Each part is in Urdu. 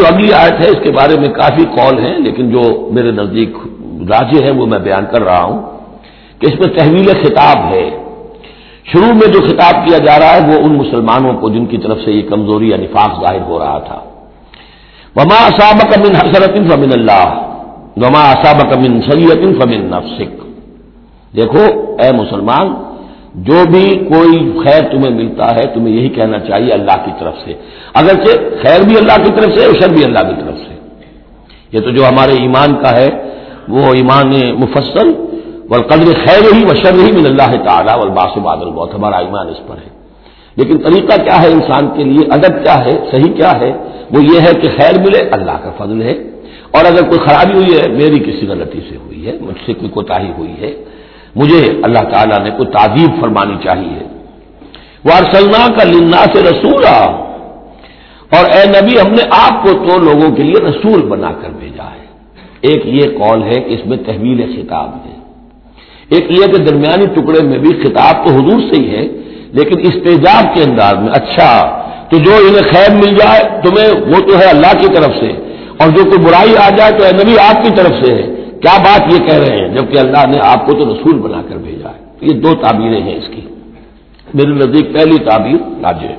جو اگلی آیت ہے، اس کے بارے میں کافی قول ہیں، لیکن جو میرے نزدیک راجے ہیں، وہ میں بیان کر رہا ہوں کہ اس میں تحویل خطاب ہے۔ شروع میں جو خطاب کیا جا رہا ہے، وہ ان مسلمانوں کو جن کی طرف سے یہ کمزوری یا نفاق ظاہر ہو رہا تھا۔ وما اسابق من حسرت فمن اللہ وما اسابق من سید فمن نفسک دیکھو، اے مسلمان جو بھی کوئی خیر تمہیں ملتا ہے، تمہیں یہی کہنا چاہیے اللہ کی طرف سے۔ اگرچہ خیر بھی اللہ کی طرف سے شر بھی اللہ کی طرف سے۔ یہ تو جو ہمارے ایمان کا ہے، وہ ایمان مفصل، والقدر خیر ہی و شر ہی من اللہ تعالیٰ والباس بادل بہت ہمارا ایمان اس پر ہے۔ لیکن طریقہ کیا ہے انسان کے لیے؟ ادب کیا ہے؟ صحیح کیا ہے؟ وہ یہ ہے کہ خیر ملے، اللہ کا فضل ہے۔ اور اگر کوئی خرابی ہوئی ہے، میری کسی غلطی سے ہوئی ہے، مجھ سے کوئی کوتا ہوئی ہے مجھے اللہ تعالیٰ نے کوئی تعزیب فرمانی چاہیے۔ وہ ارسلنا کا لنا سے رسول اور اے نبی، ہم نے آپ کو تو لوگوں کے لیے رسول بنا کر بھیجا ہے۔ ایک یہ قول ہے کہ اس میں تحویل خطاب ہے۔ ایک یہ کہ درمیانی ٹکڑے میں بھی خطاب تو حضور سے ہی ہے، لیکن استجاب کے انداز میں اچھا تو جو انہیں خیر مل جائے، تمہیں وہ تو ہے اللہ کی طرف سے۔ اور جو کوئی برائی آ جائے تو اے نبی آپ کی طرف سے ہے۔ کیا بات یہ کہہ رہے ہیں؟ جبکہ اللہ نے آپ کو تو رسول بنا کر بھیجا ہے۔ یہ دو تعبیریں ہیں اس کی۔ میرے نزدیک پہلی تعبیر راج ہے۔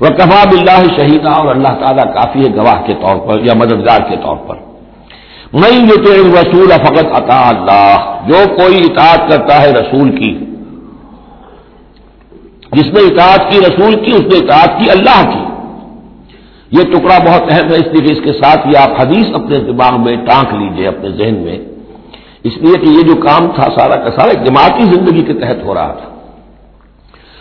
وہ کفا بلّہ شہیدہ اور اللہ تعالیٰ کافی ہے گواہ کے طور پر یا مددگار کے طور پر۔ میں یہ تو رسول فقط عطا اللہ جو کوئی اطاعت کرتا ہے رسول کی، جس نے اطاعت کی رسول کی، اس نے اطاعت کی اللہ کی۔ یہ ٹکڑا بہت اہم ہے، اس لیے کہ اس کے ساتھ یہ آپ حدیث اپنے دماغ میں ٹانک لیجیے، اپنے ذہن میں۔ اس لیے کہ یہ جو کام تھا سارا کا سارا جماعتی زندگی کے تحت ہو رہا تھا۔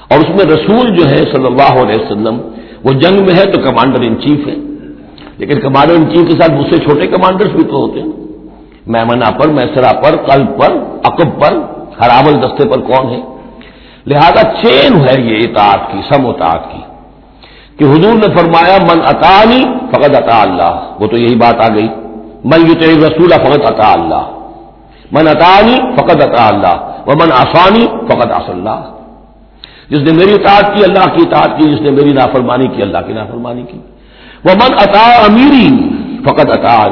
اور اس میں رسول جو ہے صلی اللہ علیہ وسلم، وہ جنگ میں ہے تو کمانڈر ان چیف ہے لیکن کمانڈر ان چیف کے ساتھ دوسرے چھوٹے کمانڈرز بھی تو ہوتے ہیں۔ میمنا پر میسرا پر، قلب پر، عقب پر، ہراول دستے پر کون ہے لہذا چین ہے یہ اطاعت کی، سم اطاعت کی۔ کہ حضور نے فرمایا، من اطانی فقط عطا اللہ. وہ تو یہی بات آ گئی. من یو رسول فقط عطا اللہ. من اطانی فقط عطا اللہ. وہ من آسانی فقط آس اللہ. جس نے میری اطاعت کی، اللہ کی اطاعت کی. جس نے میری نافرمانی کی، اللہ کی نافرمانی کی. وہ من عطا امیری فقط عطا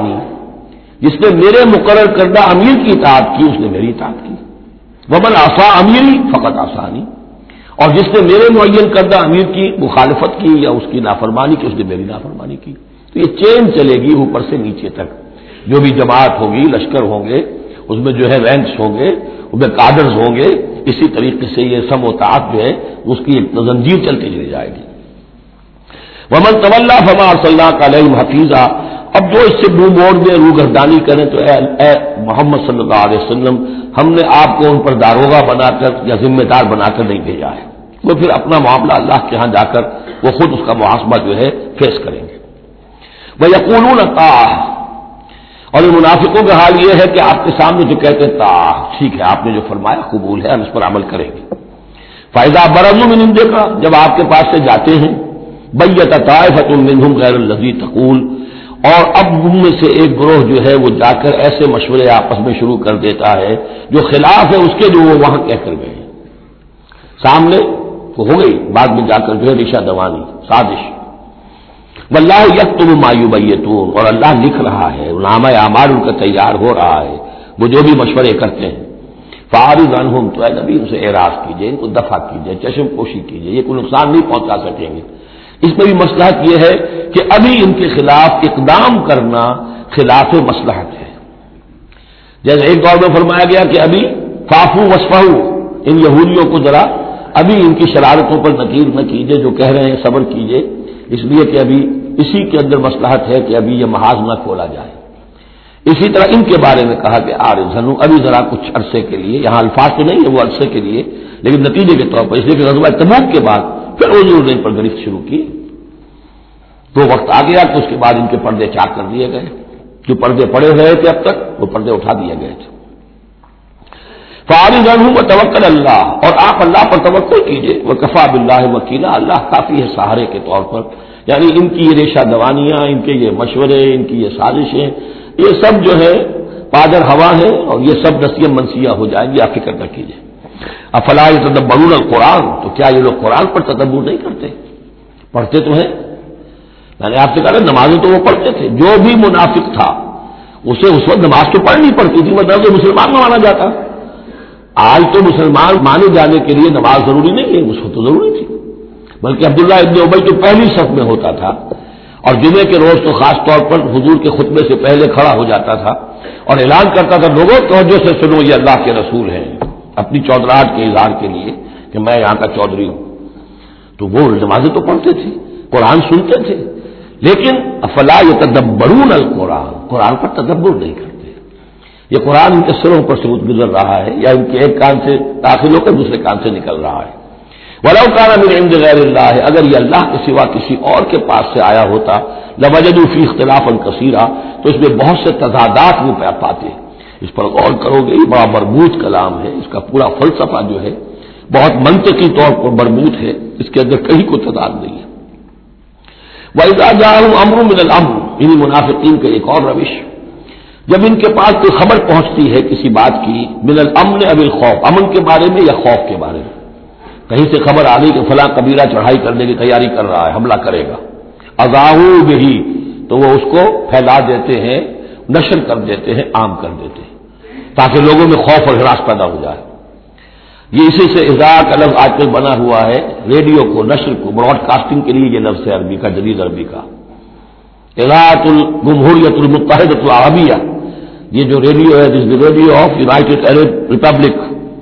جس نے میرے مقرر کردہ امیر کی اطاعت کی، اس نے میری اطاعت کی. وہ من آسا امیری فقط آسانی اور جس نے میرے معین کردہ امیر کی مخالفت کی یا اس کی نافرمانی کی، اس نے میری نافرمانی کی۔ تو یہ چین چلے گی اوپر سے نیچے تک۔ جو بھی جماعت ہوگی، لشکر ہوں گے، اس میں جو ہے رینکس ہوں گے، اس میں کادرز ہوں گے، اسی طریقے سے یہ سم و تعت جو ہے، اس کی ایک زنجیر چلتی چلی جائے گی۔ ومن طلّہ فما صلی اللہ علیہ حفیظہ اب جو اس سے منہ موڑ دیں روح گردانی کریں تو اے اے محمد صلی اللہ علیہ وسلم ہم نے آپ کو ان پر داروغہ بنا کر یا ذمہ دار بنا کر نہیں بھیجا ہے۔ وہ پھر اپنا معاملہ اللہ کے ہاں جا کر وہ خود اس کا محاسبہ جو ہے فیس کریں گے۔ وہ یقون تا اور ان منافقوں کا حال یہ ہے کہ آپ کے سامنے جو کہتے تا ٹھیک ہے، آپ نے جو فرمایا قبول ہے، ہم اس پر عمل کریں گے۔ فائدہ برضوں میں نندے کا جب آپ کے پاس سے جاتے ہیں بیت طائفت منہم غیر الزی تقول۔ اور اب ان میں سے ایک گروہ جو ہے وہ جا کر ایسے مشورے آپس میں شروع کر دیتا ہے، جو خلاف ہے اس کے جو وہ وہاں کہہ کر گئے سامنے تو ہو گئی، بعد میں جا کر جو ہے رشا دوانی، سازش۔ واللہ یک تم مایو بیتون اور اللہ لکھ رہا ہے، نامہ اعمال ان کا تیار ہو رہا ہے، وہ جو بھی مشورے کرتے ہیں۔ فارغ انہم تو اے نبی، ان سے اعراض کیجیے ان کو دفاع کیجیے چشم پوشی کیجیے یہ کوئی نقصان نہیں پہنچا سکیں گے۔ اس میں بھی مسلحت یہ ہے کہ ابھی ان کے خلاف اقدام کرنا خلاف مسلحت ہے۔ جیسے ایک دور میں فرمایا گیا کہ ابھی فافو وسفہ ان یہودیوں کو ذرا ابھی ان کی شرارتوں پر نکیر نہ کیجیے جو کہہ رہے ہیں صبر کیجیے اس لیے کہ ابھی اسی کے اندر مسلحت ہے کہ ابھی یہ محاذ نہ کھولا جائے۔ اسی طرح ان کے بارے میں کہا کہ آر زنو، ابھی ذرا کچھ عرصے کے لیے، یہاں الفاظ تو نہیں ہے وہ عرصے کے لیے، لیکن نتیجے کے طور پر اس لیے کہ رضوہ تبوک کے بعد پھر انہوں نے ان پر گرفت شروع کی۔ تو وقت آ گیا کہ اس کے بعد ان کے پردے چاک کر دیے گئے۔ جو پردے پڑے ہوئے تھے اب تک، وہ پردے اٹھا دیے گئے تھے۔ فارغ ہوں وہ توکل اللہ اور آپ اللہ پر توقع کیجیے وہ کفا بلّہ وکیلا اللہ کافی ہے سہارے کے طور پر۔ یعنی ان کی یہ ریشہ دوانیاں، ان کے یہ مشورے، ان کی یہ سازشیں، یہ سب جو ہے، پادر ہوا ہے اور یہ سب نصیب منسیہ ہو جائیں گی، آپ فکر نہ کیجیے افلا تدبرون القرآن؟ تو کیا یہ لوگ قرآن پر تدبر نہیں کرتے؟ پڑھتے تو ہیں۔ یعنی میں نے آپ سے کہا نمازیں تو وہ پڑھتے تھے، جو بھی منافق تھا، اسے اس وقت نماز تو پڑھنی پڑتی تھی مطلب تو مسلمان نہ مانا جاتا۔ آج تو مسلمان مانے جانے کے لیے نماز ضروری نہیں ہے، اس وقت تو ضروری تھی۔ بلکہ عبداللہ ابن ابئی تو پہلی صف میں ہوتا تھا، اور جمعے کے روز تو خاص طور پر حضور کے خطبے سے پہلے کھڑا ہو جاتا تھا، اور اعلان کرتا تھا، لوگوں، توجہ سے سنو، یہ اللہ کے رسول ہیں۔ اپنی چودراہٹ کے اظہار کے لیے کہ میں یہاں کا چودھری ہوں۔ تو وہ نمازیں تو پڑھتے تھے، قرآن سنتے تھے۔ لیکن افلا یہ تدبرون القرآن، قرآن پر تدبر نہیں کرتے۔ یہ قرآن ان کے سروں پر ثبوت گزر رہا ہے یا ان کے ایک کان سے داخل ہو کر دوسرے کان سے نکل رہا ہے۔ ولا عند غیر اللہ ہے اگر یہ اللہ کے سوا کسی اور کے پاس سے آیا ہوتا فی اختلاف الکثیرہ تو اس میں بہت سے تضادات وہ پاتے۔ اس پر غور کرو گے، یہ بڑا مربوط کلام ہے، اس کا پورا فلسفہ جو ہے بہت منطقی طور پر مربوط ہے۔ اس کے اندر کہیں کو تضاد نہیں ہے۔ وہ امر من الامر انہیں منافقین کا ایک اور روش، جب ان کے پاس کوئی خبر پہنچتی ہے کسی بات کی، من الامن اب الخوف، امن کے بارے میں یا خوف کے بارے میں؟ کہیں سے خبر آ گئی کہ فلاں قبیلہ چڑھائی کرنے کی تیاری کر رہا ہے، حملہ کرے گا۔ ازاؤ بھی تو وہ اس کو پھیلا دیتے ہیں، نشر کر دیتے ہیں، عام کر دیتے ہیں، تاکہ لوگوں میں خوف اور ہراس پیدا ہو جائے۔ یہ اسی سے اضاق الگ آج کل بنا ہوا ہے، ریڈیو کو، نشر کو براڈ کاسٹنگ کے لیے یہ لفظ ہے عربی کا، جدید عربی کا۔ اضاعت الجمہوریت المتحد العربیہ، یہ جو ریڈیو ہے this radio of United Arab Republic,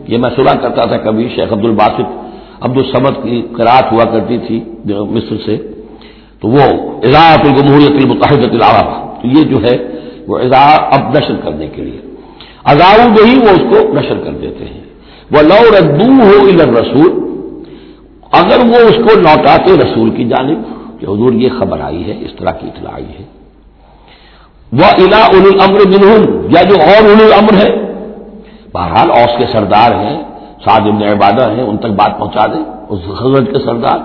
یہ میں سنا کرتا تھا کبھی، شیخ عبد الباسط عبد السمد کی قرآت ہوا کرتی تھی مصر سے۔ تو وہ اضاعت الجمہوریت المتحد العرب، تو یہ جو ہے، وہ اضاء اب نشر کرنے کے لیے۔ اضاؤ میں ہی وہ اس کو نشر کر دیتے ہیں۔ وہ لو ردو ہو ادھر رسول اگر وہ اس کو لوٹاتے رسول کی جانب کہ حضور یہ خبر آئی ہے، اس طرح کی اطلاع آئی ہے۔ وہ الا ان الامر منہم یا جو اور ان الامر ہے، بہرحال اوس کے سردار ہیں، سعد ابن عبادہ ہیں، ان تک بات پہنچا دیں، اس حضرت کے سردار،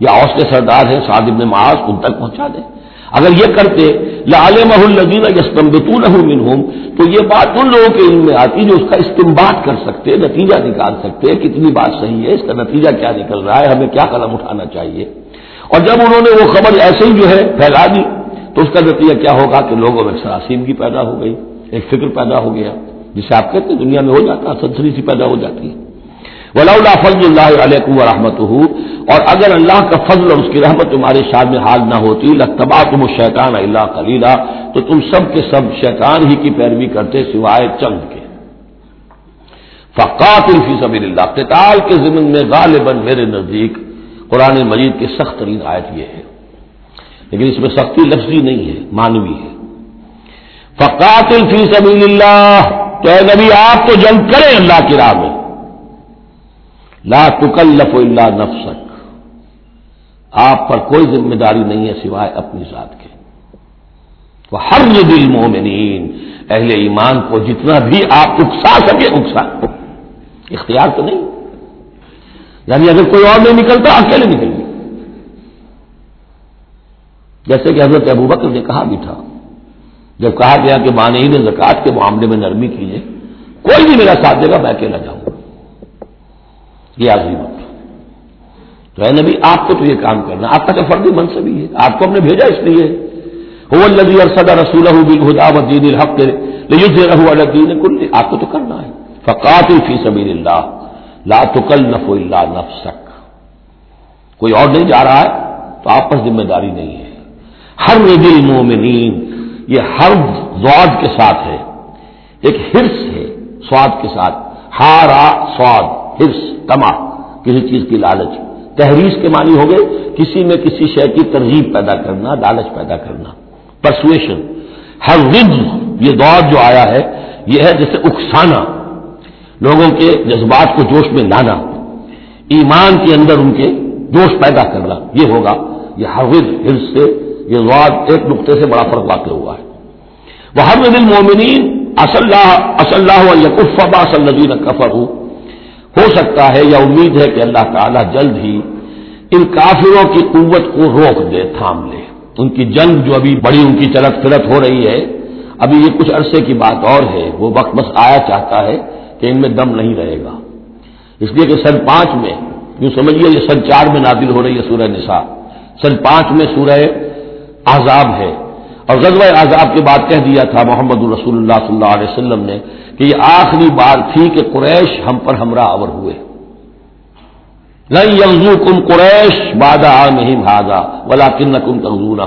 یا اوس کے سردار ہیں سعد ابن معاذ، ان تک پہنچا دیں۔ اگر یہ کرتے لال محلین یستمبتون منہم تو یہ بات ان لوگوں کے علم میں آتی جو اس کا استعمال کر سکتے، نتیجہ نکال سکتے کتنی بات صحیح ہے، اس کا نتیجہ کیا نکل رہا ہے، ہمیں کیا قدم اٹھانا چاہیے۔ اور جب انہوں نے وہ خبر ایسے ہی جو ہے پھیلا دی، تو اس کا نتیجہ کیا ہوگا کہ لوگوں میں سراسیمگی پیدا ہو گئی، ایک فکر پیدا ہو گیا، جسے آپ کہتے ہیں دنیا میں ہو جاتا، سنسنی سی پیدا ہو جاتی ہے۔ ولا فضل اللہ علیہ رحمت اور اگر اللہ کا فضل اور اس کی رحمت تمہارے شاد میں حال نہ ہوتی لتبا تم شیطان اللہ خلیلا تو تم سب کے سب شیطان ہی کی پیروی کرتے سوائے چند کے۔ فقات الفی سبیل اللہ قتال کے ضمن میں غالباً میرے نزدیک قرآن مجید کی سخت ترین آیت یہ ہے۔ لیکن اس میں سختی لفظی نہیں ہے مانوی ہے۔ فقات الفی سبیل اللہ تو اے نبی، آپ تو جنگ کریں اللہ کی راہ میں۔ لا تکلف اللہ نفسک۔ آپ پر کوئی ذمہ داری نہیں ہے سوائے اپنی ذات کے۔ وہ ہر دل مومنین اہل ایمان کو جتنا بھی آپ اکسا سکے اکسا۔ اختیار تو نہیں۔ یعنی اگر کوئی اور نہیں نکلتا، اکیلے نکل گئے۔ جیسے کہ حضرت ابو بکر نے کہا بھی تھا۔ جب کہا گیا کہ مانعین زکات کے معاملے میں نرمی کیجیے، کوئی بھی میرا ساتھ دے گا، میں اکیلا جاؤں۔ یہ آدمی بات تو ہے نبی، آپ کو تو یہ کام کرنا آپ کا تو فردی منصبی ہے۔ آپ کو ہم نے بھیجا اس لیے۔ ہو لدی اور سدا رسول خدا ودین الحق دین کل۔ آپ کو تو کرنا ہے۔ فقات فی سبیل اللہ لا تکل نف اللہ نفسک۔ کوئی اور نہیں جا رہا ہے تو آپ پر ذمہ داری نہیں ہے۔ ہر دل مومنین یہ ہر زواد کے ساتھ ہے۔ ایک ہرس ہے سواد کے ساتھ۔ ہارا سواد۔ ہرس تما کسی چیز کی لالچ۔ تحریر کے معنی ہو گئے، کسی میں کسی شے کی ترغیب پیدا کرنا، لالچ پیدا کرنا۔ پرسویشن ہر رد یہ دور جو آیا ہے، یہ ہے جیسے اکسانا، لوگوں کے جذبات کو جوش میں لانا۔ ایمان کے اندر ان کے جوش پیدا کرنا، یہ ہوگا۔ یہ ہر رد ہرس سے، یہ غواد ایک نقطے سے بڑا فرق واقع ہوا ہے۔ وہ ہر دل مومنین اصلاح اصلاح یقف اصل کفر ہوں ہو سکتا ہے یا امید ہے کہ اللہ تعالیٰ جلد ہی ان کافروں کی قوت کو روک دے، تھام لے۔ ان کی جنگ جو ابھی بڑی ان کی چلت پھرت ہو رہی ہے، ابھی یہ کچھ عرصے کی بات اور ہے۔ وہ وقت بس آیا چاہتا ہے کہ ان میں دم نہیں رہے گا۔ اس لیے کہ سن پانچ میں، یوں سمجھیے یہ سن چار میں نادل ہو رہی ہے سورہ نساء۔ سن پانچ میں سورہ عذاب ہے۔ اور غزوہ عذاب کے بعد کہہ دیا تھا محمد الرسول اللہ صلی اللہ علیہ وسلم نے کہ یہ آخری بار تھی کہ قریش ہم پر ہمراہ آور ہوئے۔ نہیں کم قریش بادہ نہیں بھاگا ولا کن کم تنظور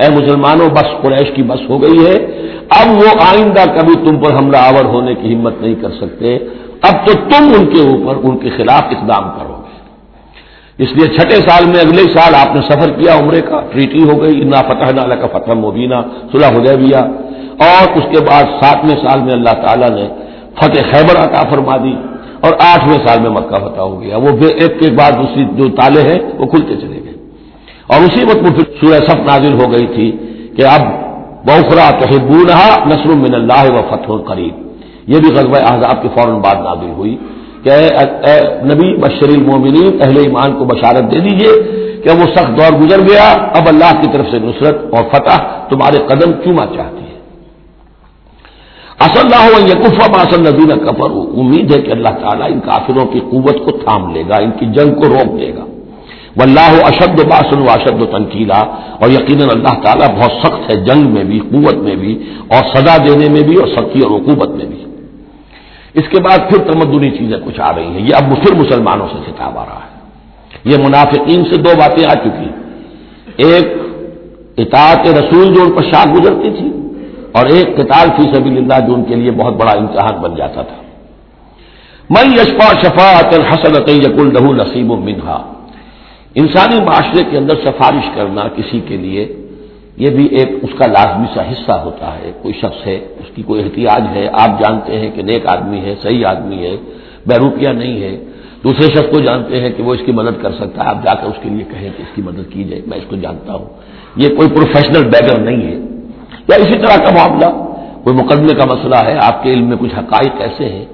اے مسلمانوں، بس قریش کی بس ہو گئی ہے۔ اب وہ آئندہ کبھی تم پر ہمراہ آور ہونے کی ہمت نہیں کر سکتے۔ اب تو تم ان کے اوپر ان کے خلاف اقدام کرو۔ اس لیے چھٹے سال میں اگلے سال آپ نے سفر کیا عمرے کا ٹریٹی ہو گئی، انا فتح نال کا فتح مبینہ صلح ہو اور اس کے بعد ساتویں سال میں اللہ تعالیٰ نے فتح خیبر عطا فرما دی اور آٹھویں سال میں مکہ فتح ہو گیا۔ وہ ایک کے بعد دوسری جو تالے ہیں وہ کھلتے چلے گئے۔ اور اسی وقت وہ پھر سورہ صف نازل ہو گئی تھی کہ اب بوخرا رہا نسر من اللہ و فتح قریب۔ یہ بھی غزب احزاب کے فوراً بعد نازل ہوئی۔ کہ اے نبی بشر المومنین اہل ایمان کو بشارت دے دیجیے کہ وہ سخت دور گزر گیا، اب اللہ کی طرف سے نصرت اور فتح تمہارے قدم چوما چاہتی ہے؟ اصل اللہ یقفا باسل نبی کفر امید ہے کہ اللہ تعالیٰ ان کافروں کی قوت کو تھام لے گا، ان کی جنگ کو روک دے گا۔ واللہ اشد باسن و اشد و تنقیلا اور یقیناً اللہ تعالیٰ بہت سخت ہے جنگ میں بھی، قوت میں بھی، اور سزا دینے میں بھی، اور سختی اور حکومت میں بھی۔ اس کے بعد پھر تمدنی چیزیں کچھ آ رہی ہیں۔ یہ اب پھر مسلمانوں سے خطاب آ رہا ہے۔ یہ منافقین سے دو باتیں آ چکی ایک، اطاعت رسول جو ان پر شاخ گزرتی تھی، اور ایک، قتال فی سبیل اللہ جو ان کے لیے بہت بڑا امتحان بن جاتا تھا۔ میں یشپا شفاعت الحسنت یقل لہو نصیب و منہا۔ انسانی معاشرے کے اندر سفارش کرنا کسی کے لیے یہ بھی ایک اس کا لازمی سا حصہ ہوتا ہے۔ کوئی شخص ہے، اس کی کوئی احتیاط ہے۔ آپ جانتے ہیں کہ نیک آدمی ہے، صحیح آدمی ہے، بیروپیہ نہیں ہے۔ دوسرے شخص کو جانتے ہیں کہ وہ اس کی مدد کر سکتا ہے۔ آپ جا کر اس کے لیے کہیں کہ اس کی مدد کی جائے، میں اس کو جانتا ہوں۔ یہ کوئی پروفیشنل بیگر نہیں ہے۔ یا اسی طرح کا معاملہ، کوئی مقدمے کا مسئلہ ہے۔ آپ کے علم میں کچھ حقائق ایسے ہیں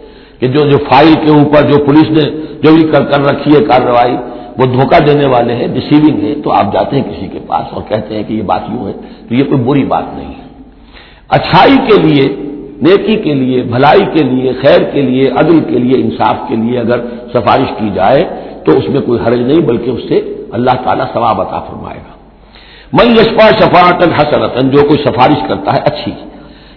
کہ جو جو فائل کے اوپر جو پولیس نے جو بھی کر رکھی ہے کارروائی وہ دھوکہ دینے والے ہیں ڈسیونگ ہے تو آپ جاتے ہیں کسی کے پاس اور کہتے ہیں کہ یہ بات یوں ہے، تو یہ کوئی بری بات نہیں ہے۔ اچھائی کے لیے، نیکی کے لیے، بھلائی کے لیے، خیر کے لیے، عدل کے لیے، انصاف کے لیے اگر سفارش کی جائے، تو اس میں کوئی حرج نہیں، بلکہ اس سے اللہ تعالیٰ ثواب عطا فرمائے گا۔ من یشپا شفاعت حسنتن جو کوئی سفارش کرتا ہے، اچھی۔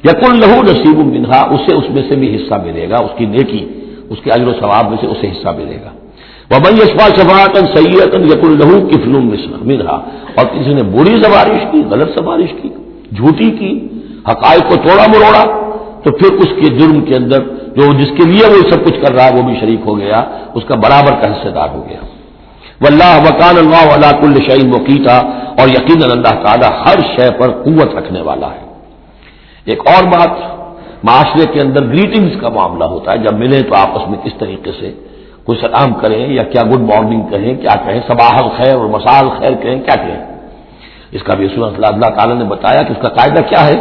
یقن لہو نصیب منہا، اسے اس میں سے بھی حصہ ملے گا، اس کی نیکی، اس کے اجر و ثواب میں سے اسے حصہ ملے گا۔ وبئی اشفا شفاطن سیدن یق الہو کفل منہا اور کسی نے بری سفارش کی، غلط سفارش کی، جھوٹی کی، حقائق کو توڑا مروڑا، تو پھر اس کے جرم کے اندر جو جس کے لیے وہ سب کچھ کر رہا ہے، وہ بھی شریک ہو گیا، اس کا برابر کا حصے دار ہو گیا۔ واللہ وکان اللہ اللہ کل شعین وقیتا اور یقین اللہ تعالیٰ ہر شے پر قوت رکھنے والا ہے۔ ایک اور بات، معاشرے کے اندر گریٹنگز کا معاملہ ہوتا ہے، جب ملے تو آپس میں کس طریقے سے کوئی سلام کریں یا کیا گڈ مارننگ کہیں کیا کہیں صباح خیر اور مسال خیر کہیں کیا کہیں اس کا بھی اللہ اللہ تعالیٰ نے بتایا کہ اس کا قاعدہ کیا ہے۔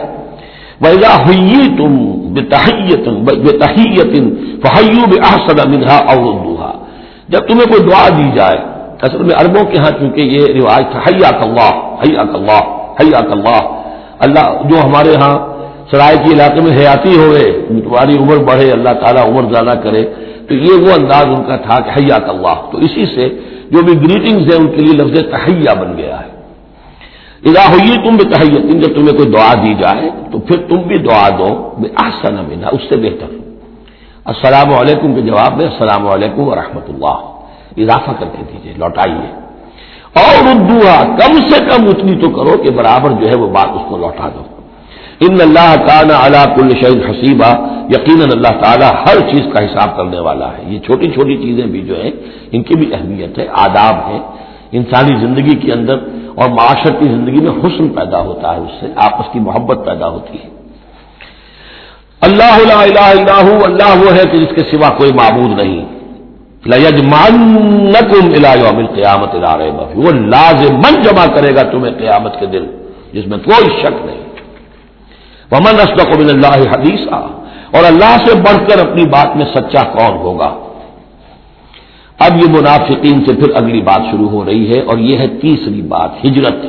ویزا ہوئی تم بے تحیت فہیو بے احسد منہا اور جب تمہیں کوئی دعا دی جائے، اصل میں اربوں کے ہاں چونکہ یہ رواج تھا حیا کلّہ حیا کلّہ حیا کلّہ اللہ جو ہمارے ہاں سرائے کے علاقے میں حیاتی ہوئے تمہاری عمر بڑھے، اللہ تعالیٰ عمر زیادہ کرے۔ تو یہ وہ انداز ان کا تھا کہ حیا اللہ۔ تو اسی سے جو بھی گریٹنگز ہیں ان کے لیے لفظ تہیا بن گیا ہے۔ ادا ہوئی تم بھی تحیت جب تمہیں کوئی دعا دی جائے، تو پھر تم بھی دعا دو آسن منا اس سے بہتر۔ السلام علیکم کے جواب میں، السلام علیکم ورحمۃ اللہ۔ اضافہ کر کے دیجیے لوٹائیے۔ اور اردو کم سے کم اتنی تو کرو کہ برابر جو ہے وہ بات اس کو لوٹا دو۔ ان اللہ تعالیٰ اللہ کل شہید حسیبہ یقیناً اللہ تعالیٰ ہر چیز کا حساب کرنے والا ہے۔ یہ چھوٹی چھوٹی چیزیں بھی جو ہیں، ان کی بھی اہمیت ہے، آداب ہے انسانی زندگی کے اندر اور معاشرتی زندگی میں حسن پیدا ہوتا ہے، اس سے آپس کی محبت پیدا ہوتی ہے۔ اللہ الہ اللہ اللہ وہ ہے کہ جس کے سوا کوئی معبود نہیں۔ لجمان قیامت وہ لازمن جمع کرے گا تمہیں قیامت کے دل جس میں کوئی شک نہیں۔ ومن اسلق من اللہ حدیثہ اور اللہ سے بڑھ کر اپنی بات میں سچا کون ہوگا؟ اب یہ منافقین سے پھر اگلی بات شروع ہو رہی ہے اور یہ ہے تیسری بات، ہجرت۔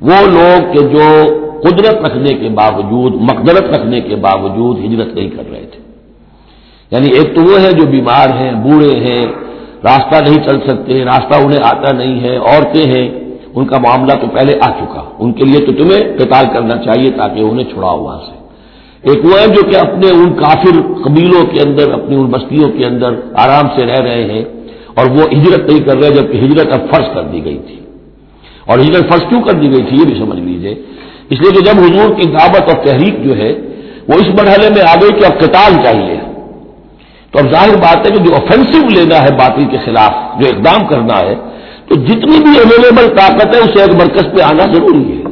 وہ لوگ کہ جو قدرت رکھنے کے باوجود، مقدرت رکھنے کے باوجود ہجرت نہیں کر رہے تھے۔ یعنی ایک تو وہ ہے جو بیمار ہیں، بوڑھے ہیں، راستہ نہیں چل سکتے، راستہ انہیں آتا نہیں ہے، عورتیں ہیں، ان کا معاملہ تو پہلے آ چکا۔ ان کے لیے تو تمہیں قتال کرنا چاہیے تاکہ انہیں چھڑاؤ وہاں سے ایک وہ ہے جو کہ اپنے ان کافر قبیلوں کے اندر، اپنی ان بستیوں کے اندر آرام سے رہ رہے ہیں اور وہ ہجرت نہیں کر رہے جبکہ ہجرت اب فرض کر دی گئی تھی۔ اور ہجرت فرض کیوں کر دی گئی تھی یہ بھی سمجھ لیجیے اس لیے کہ جب حضور کی دعوت اور تحریک جو ہے، وہ اس مرحلے میں آ گئی کہ اب قتال چاہیے۔ تو اب ظاہر بات ہے کہ جو آفینسو لینا ہے باطل کے خلاف، جو اقدام کرنا ہے، تو جتنی بھی اویلیبل طاقت ہے، اسے ایک مرکز پہ آنا ضروری ہے۔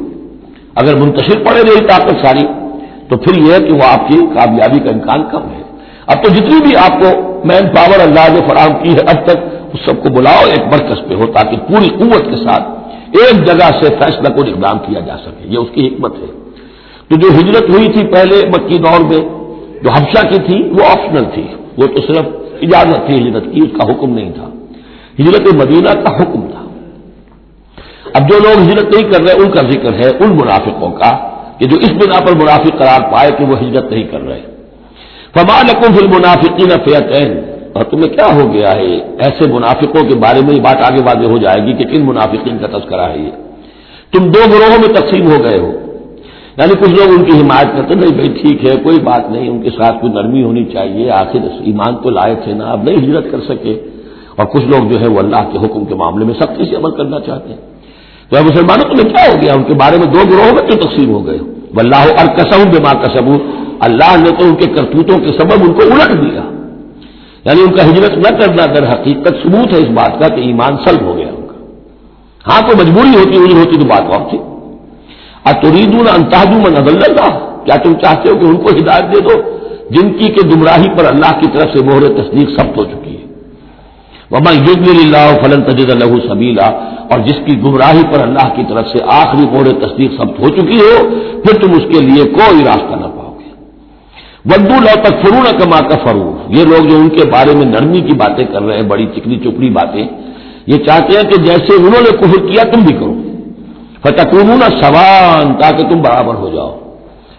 اگر منتشر پڑے گی طاقت ساری تو پھر یہ ہے کہ وہ آپ کی کامیابی کا امکان کم ہے۔ اب تو جتنی بھی آپ کو مین پاور اللہ نے فراہم کی ہے، اب تک اس سب کو بلاؤ ایک مرکز پہ ہو تاکہ پوری قوت کے ساتھ ایک جگہ سے فیصلہ کو اقدام کیا جا سکے۔ یہ اس کی حکمت ہے۔ تو جو ہجرت ہوئی تھی پہلے مکی دور میں، جو حفشہ کی تھی، وہ آپشنل تھی۔ وہ تو صرف اجازت تھی، ہجرت کی، اس کا حکم نہیں تھا۔ ہجرت مدینہ کا حکم تھا۔ اب جو لوگ ہجرت نہیں کر رہے، ان کا ذکر ہے، ان منافقوں کا۔ کہ جو اس بنا پر منافق قرار پائے کہ وہ ہجرت نہیں کر رہے۔ فمان فل منافقی نہ فیتین۔ اور تمہیں کیا ہو گیا ہے؟ ایسے منافقوں کے بارے میں یہ بات آگے واضح ہو جائے گی کہ کن منافقین کا تذکرہ ہے یہ۔ تم دو گروہوں میں تقسیم ہو گئے ہو۔ یعنی کچھ لوگ ان کی حمایت کرتے نہیں بھائی ٹھیک ہے، کوئی بات نہیں، ان کے ساتھ کوئی نرمی ہونی چاہیے، آخر ایمان تو لائے تھے نا، اب نہیں ہجرت کر سکے۔ اور کچھ لوگ جو ہے وہ اللہ کے حکم کے معاملے میں سختی سے عمل کرنا چاہتے ہیں۔ تو مسلمانوں کو کیا ہو گیا ان کے بارے میں دو گروہوں میں کیوں تقسیم ہو گئے اللہ اور کسم بے ماں اللہ نے تو ان کے کرتوتوں کے سبب ان کو الٹ دیا۔ یعنی ان کا ہجرت نہ کرنا در حقیقت ثبوت ہے اس بات کا کہ ایمان سلب ہو گیا ان کا۔ ہاں کوئی مجبوری ہوتی، ہوئی ہوتی تو بات اور تھی۔ اتریدون انتہجو من اللہ۔ کیا تم چاہتے ہو کہ ان کو ہدایت دے دو؟ جن کی کہ گمراہی پر اللہ کی طرف سے مہر تصدیق سب ہو چکی۔ وما یوگ اللہ فلن تجد اللہ سبیلا اور جس کی گمراہی پر اللہ کی طرف سے آخری موڑ تصدیق سب ہو چکی ہو، پھر تم اس کے لیے کوئی راستہ نہ پاؤ گے۔ ودو لو تک فرو نہ کما کا فرو یہ لوگ جو ان کے بارے میں نرمی کی باتیں کر رہے ہیں، بڑی چکنی چپڑی باتیں، یہ چاہتے ہیں کہ جیسے انہوں نے کفر کیا، تم بھی کرو۔ فتح نہ سوان تاکہ تم برابر ہو جاؤ۔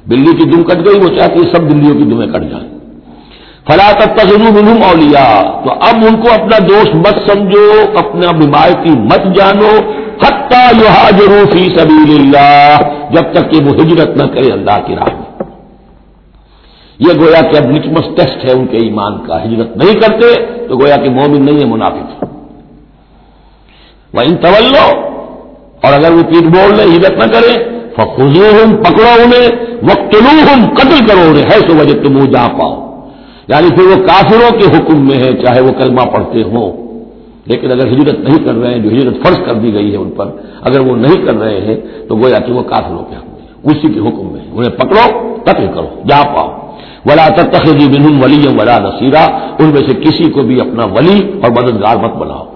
بلی کی دم کٹ گئی، وہ چاہتی ہے سب بلیوں کی دمیں کٹ جائیں۔ فلا منہم اولیاء تو اب ان کو اپنا دوست مت سمجھو، اپنا بیماری مت جانو حتہ یو فی سبیل اللہ جب تک کہ وہ ہجرت نہ کرے اللہ کی راہ میں۔ یہ گویا کہ اب لچمس ٹیسٹ ہے ان کے ایمان کا، ہجرت نہیں کرتے تو گویا کہ مومن نہیں ہے، منافق وہ ان طلو اور اگر وہ پیٹ بول لیں ہجرت نہ کرے فخو پکڑو انہیں وقت قتل کرو انہیں، ہے سو وجہ تم جا پاؤ۔ یعنی پھر وہ کافروں کے حکم میں ہے، چاہے وہ کلمہ پڑھتے ہوں۔ لیکن اگر ہجرت نہیں کر رہے ہیں، جو ہجرت فرض کر دی گئی ہے ان پر، اگر وہ نہیں کر رہے ہیں، تو گویا کہ وہ کافروں کے حکم میں اسی کے حکم میں انہیں پکڑو، قتل کرو، جا پاؤ۔ ولا تخذی بن ولی ولا نصیرہ ان میں سے کسی کو بھی اپنا ولی اور مددگار مت بناؤ۔